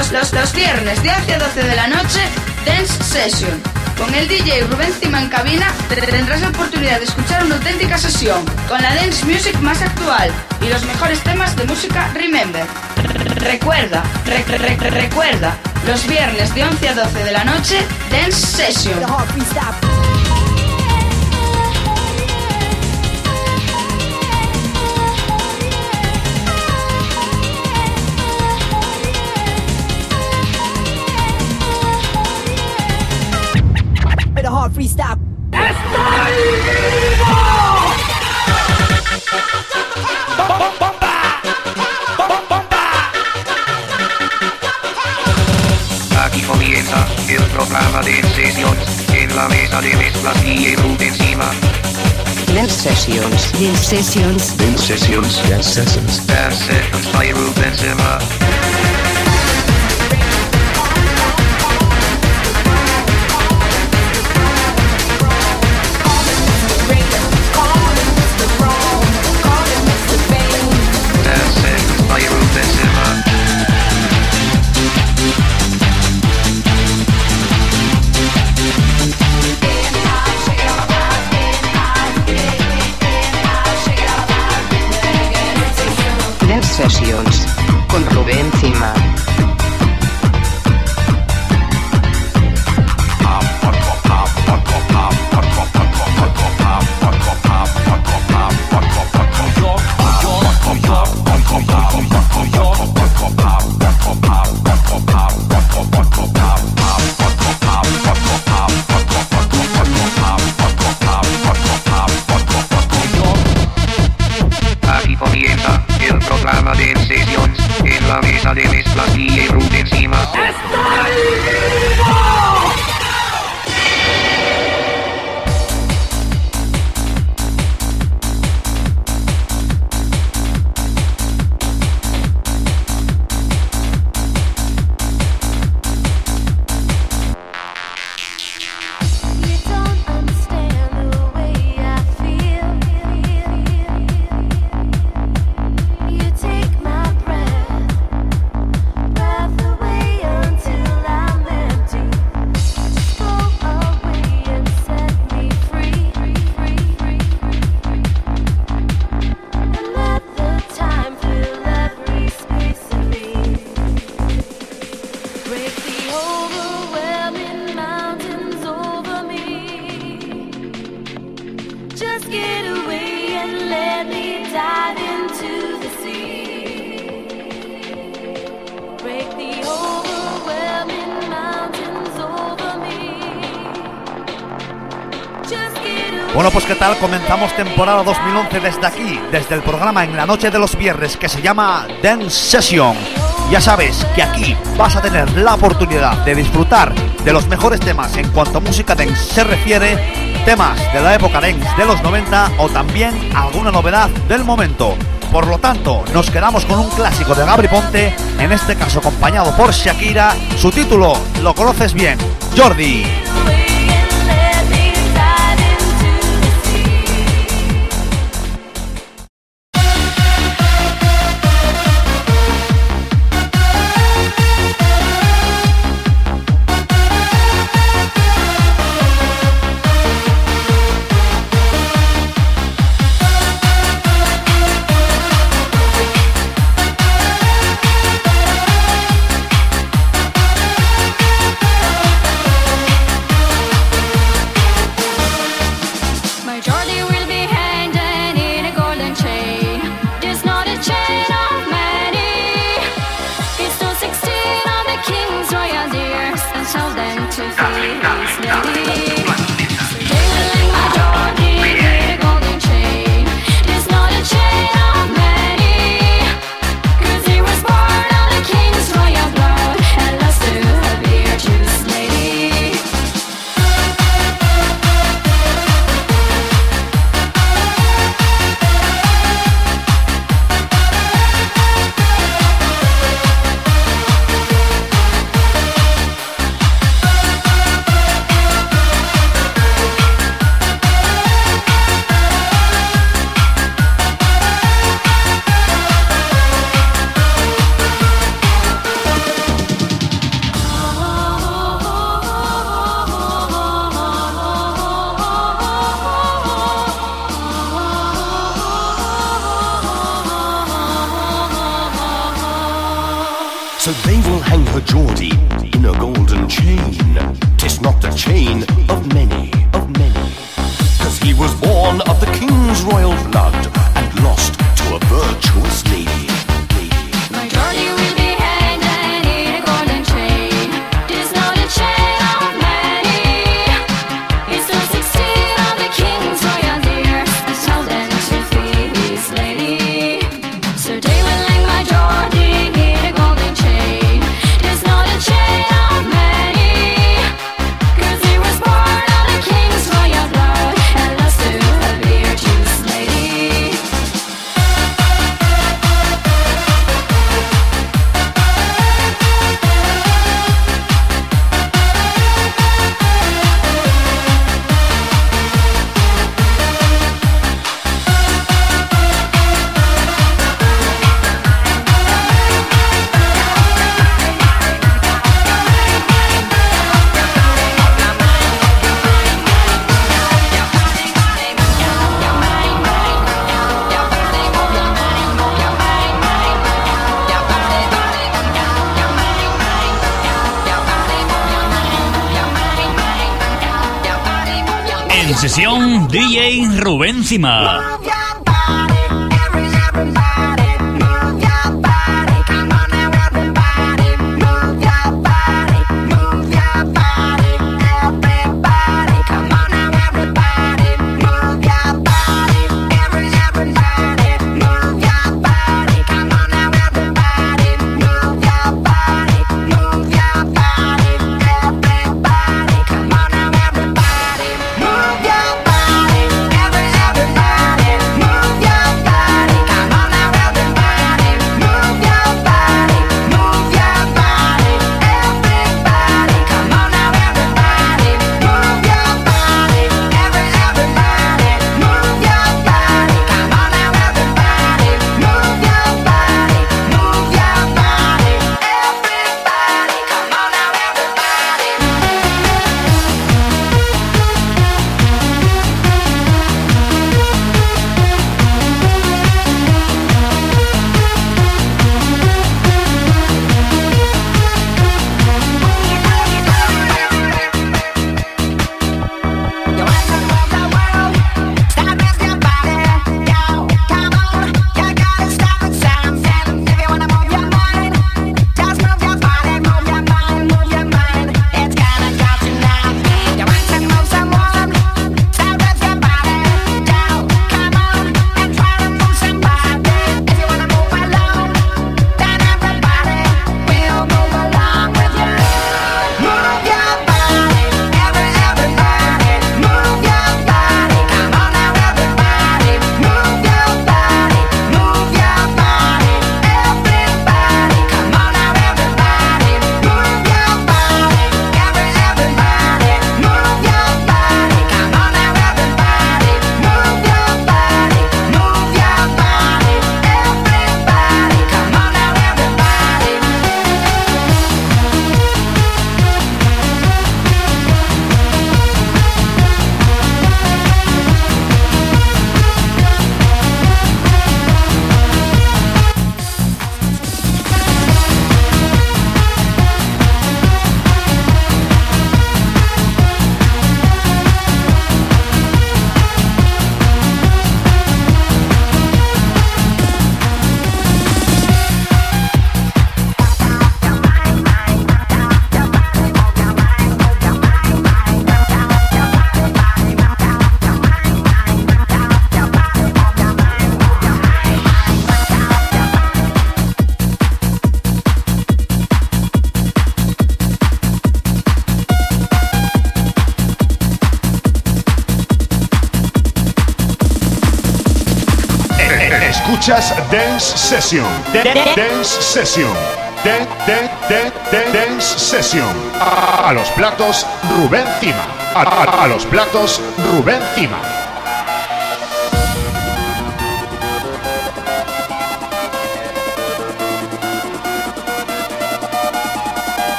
Los, los, viernes de hacia 12 de la noche, Dance Session. Con el DJ Rubén Cima en cabina tendrás la oportunidad de escuchar una auténtica sesión con la dance music más actual y los mejores temas de música Remember. Recuerda, recuerda, los viernes de 11 a 12 de la noche, Dance Session. Freestyle. Aquí comienza el programa de sesión en la mesa de mezclas y Rubén encima. Dance Sessions. Dance Sessions. Dance Sessions. Dance Sessions. Dance Sessions Zimmer. Sessions temporada 2011 desde aquí, desde el programa en la noche de los viernes que se llama Dance Session. Ya sabes que aquí vas a tener la oportunidad de disfrutar de los mejores temas en cuanto a música dance se refiere, temas de la época dance de los 90 o también alguna novedad del momento. Por lo tanto, nos quedamos con un clásico de Gabri Ponte, en este caso acompañado por Shakira. Su título lo conoces bien, Jordi. Was born of the king's royal blood and lost to a virtuous DJ Cima. Dance Session. Dance Session. Dance Session. A, los platos Rubén Cima. a los platos Rubén Cima.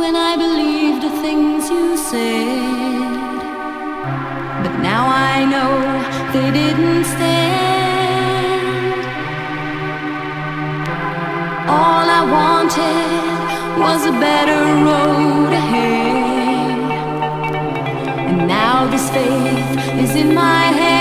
when I believed the things you said. But now I know they didn't stand. All I wanted was a better road ahead. And now this faith is in my hands.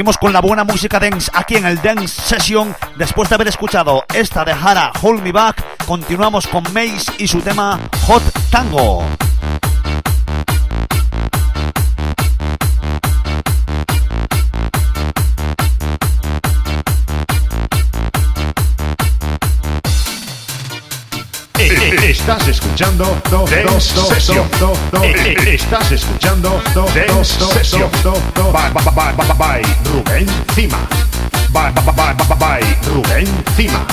Seguimos con la buena música dance aquí en el Dance Session. Después de haber escuchado esta de Hara Hold Me Back, continuamos con Mace y su tema Hot Tango. Estás escuchando Dance Session. Estás escuchando Dance Session. Bye, bye, bye, bye, bye, Rubén Cima. Bye, bye, bye, bye, bye, Rubén Cima.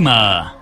Lima.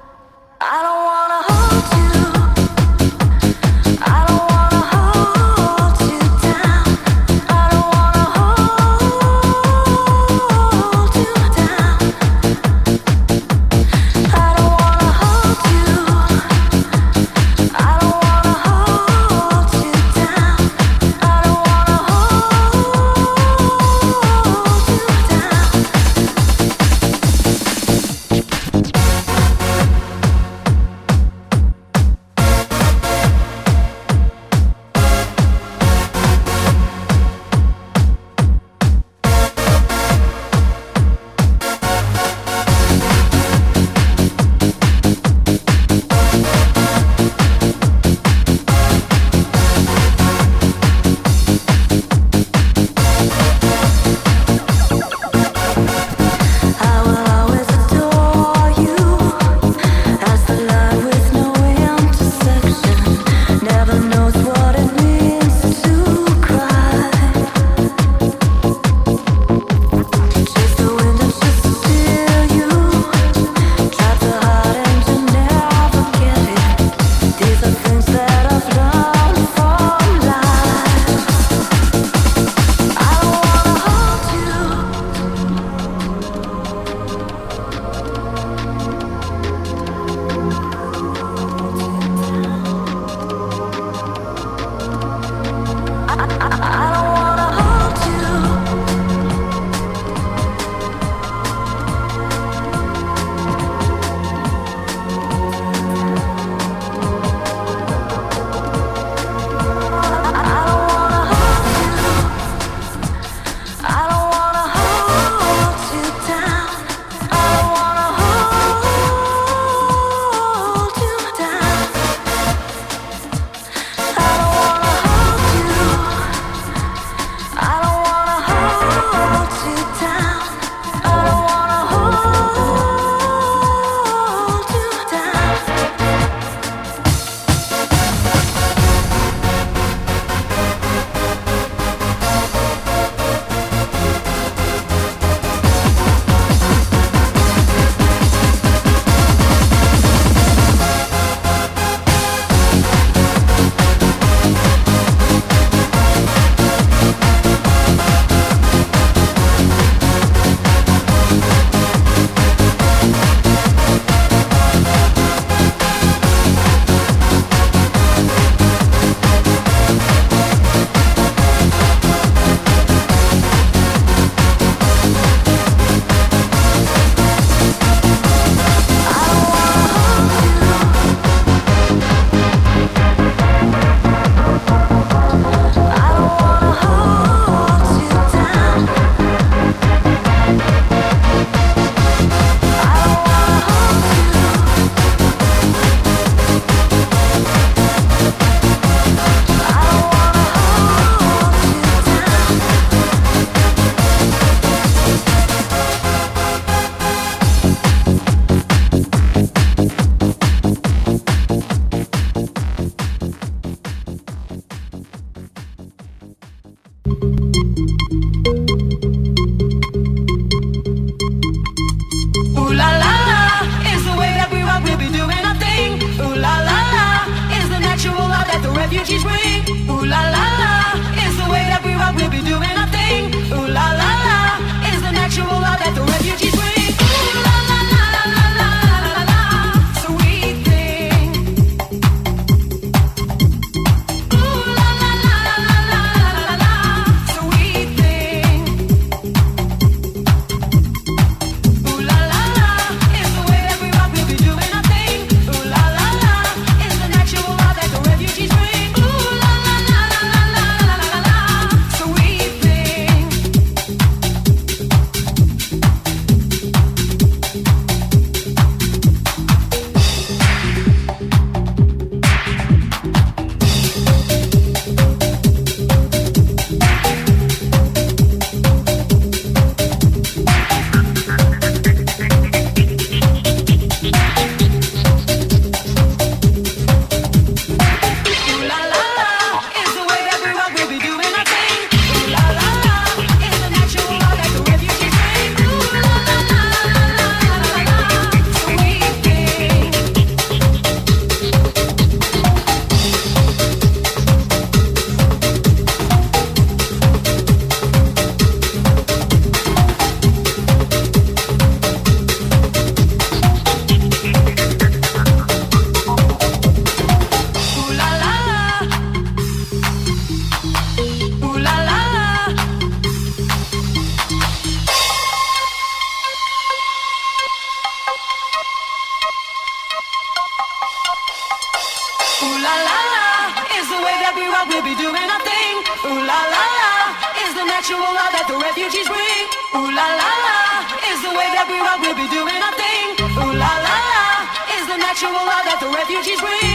she's waiting.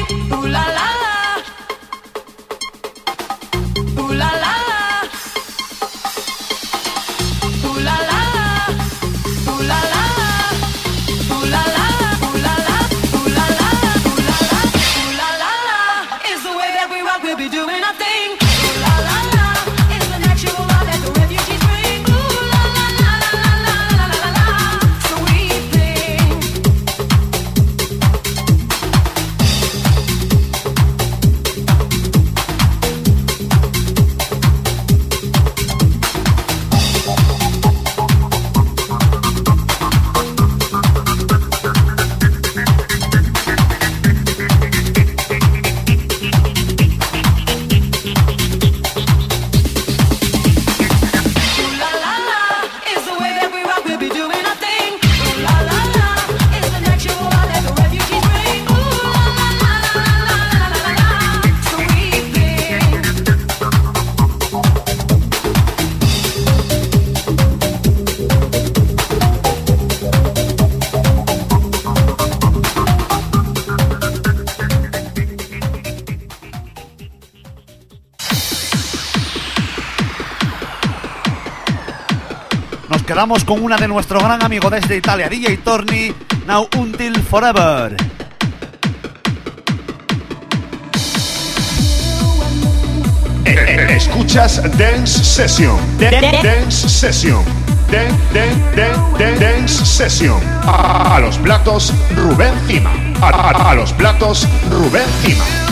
quedamos con una de nuestro gran amigo desde Italia, DJ Torni, Now Until Forever. Eh, eh, escuchas Dance Session. Dance Session. Dance Session. A, los platos, Rubén Cima. A, los platos, Rubén Cima.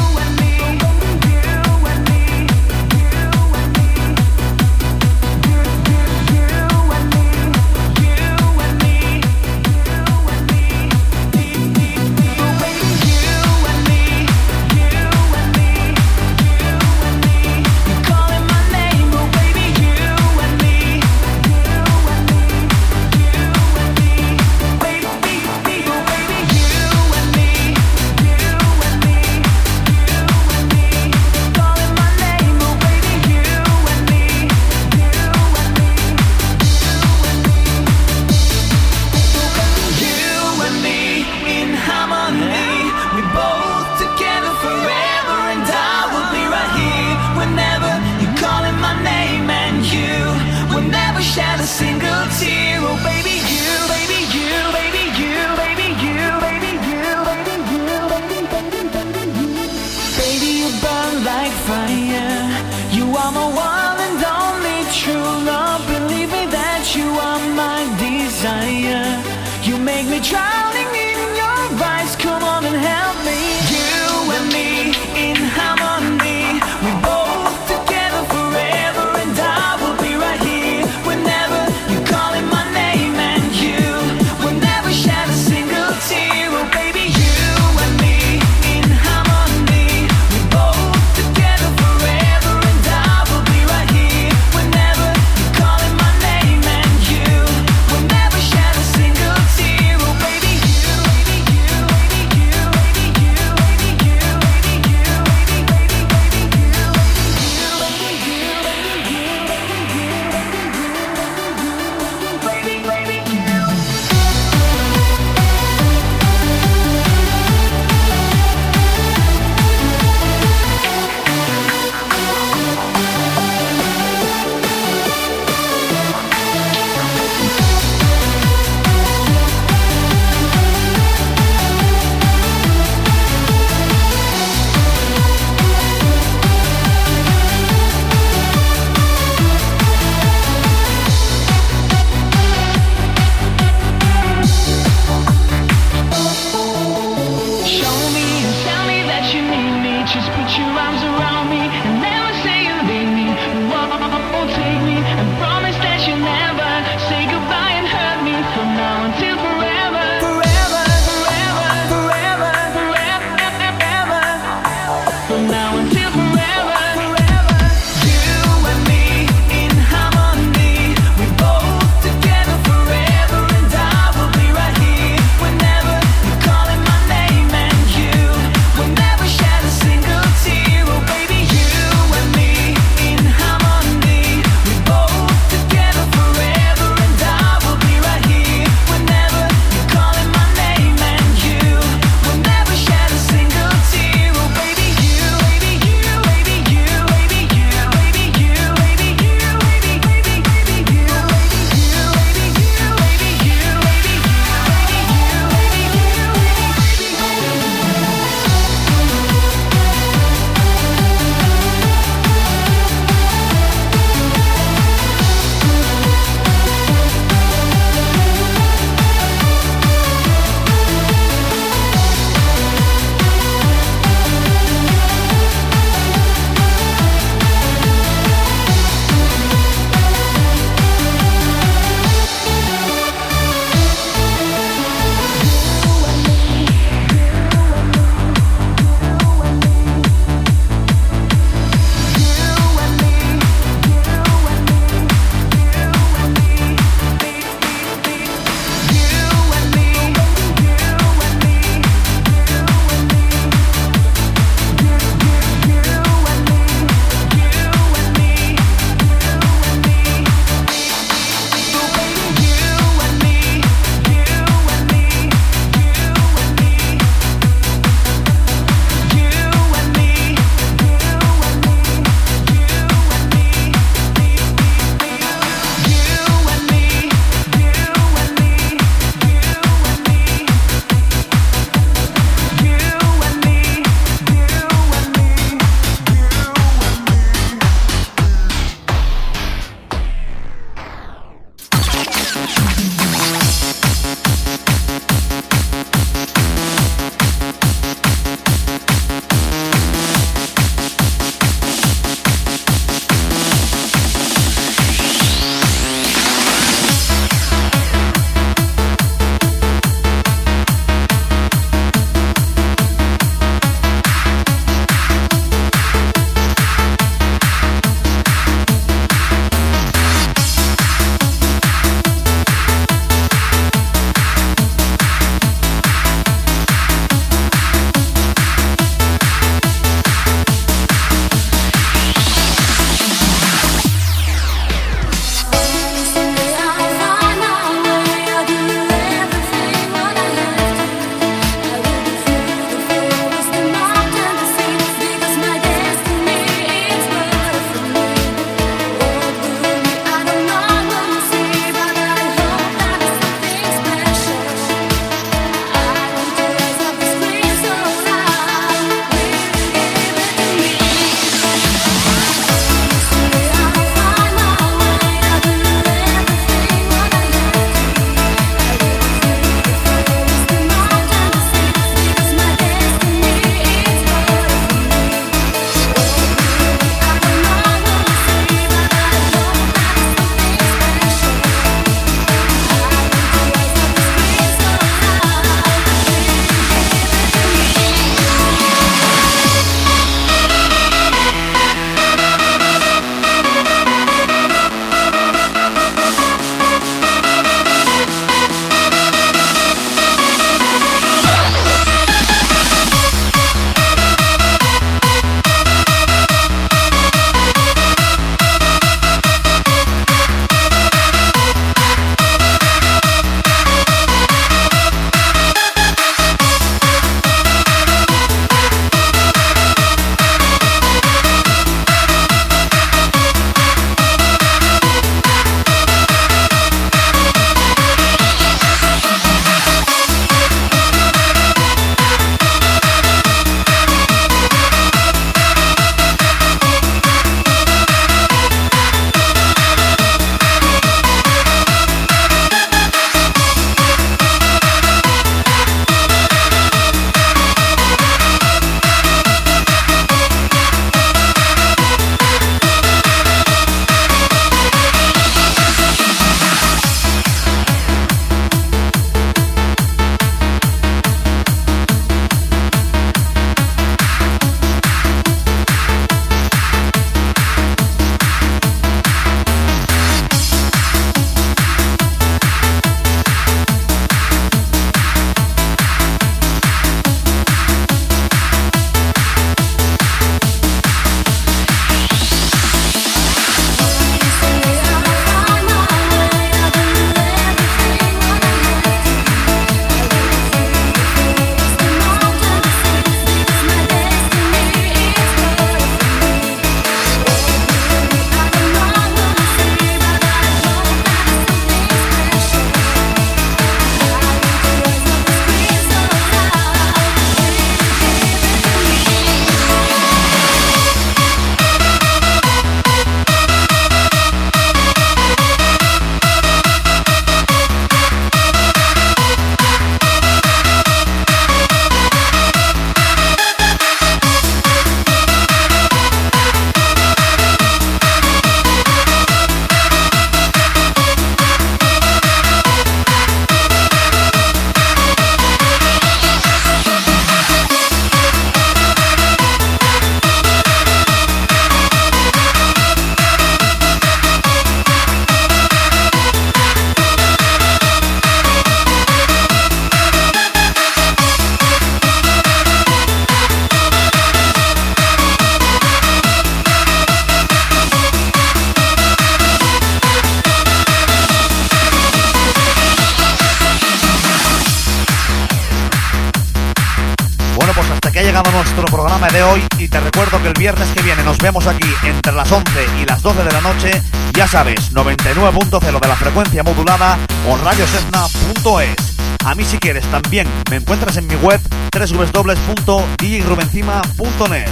Viernes que viene nos vemos aquí entre las 11 y las 12 de la noche, ya sabes, 99.0 de la frecuencia modulada o radiosesna.es. A mí si quieres también me encuentras en mi web www.djrubencima.net.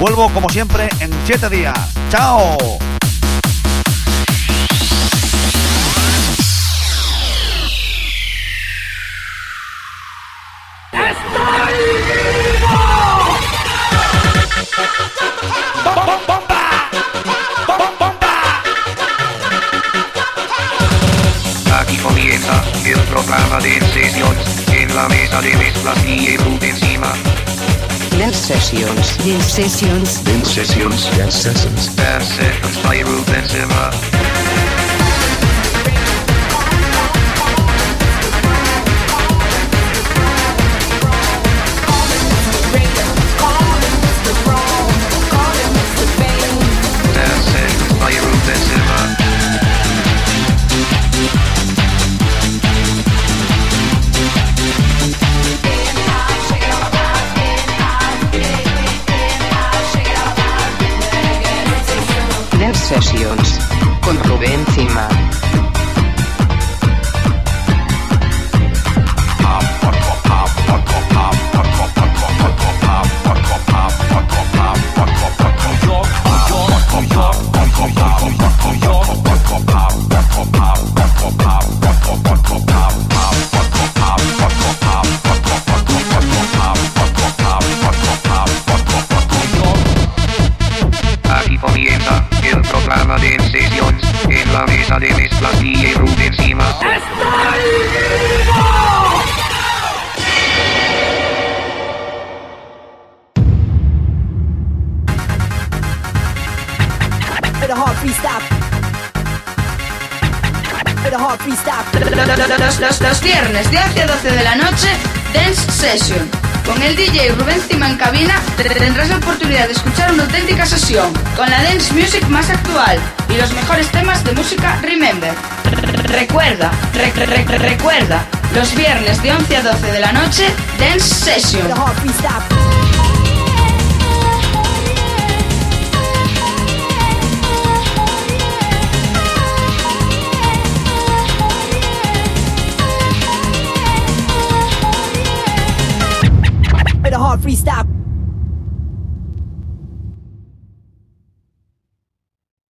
Vuelvo como siempre en 7 días. ¡Chao! Sessions. Dance Sessions. Dance sessions. Dance sessions. Dance sessions by Rubén encima. Con la dance music más actual y los mejores temas de música Remember. Recuerda, re- re- re- recuerda, los viernes de 11 a 12 de la noche, Dance Session. Freestyle.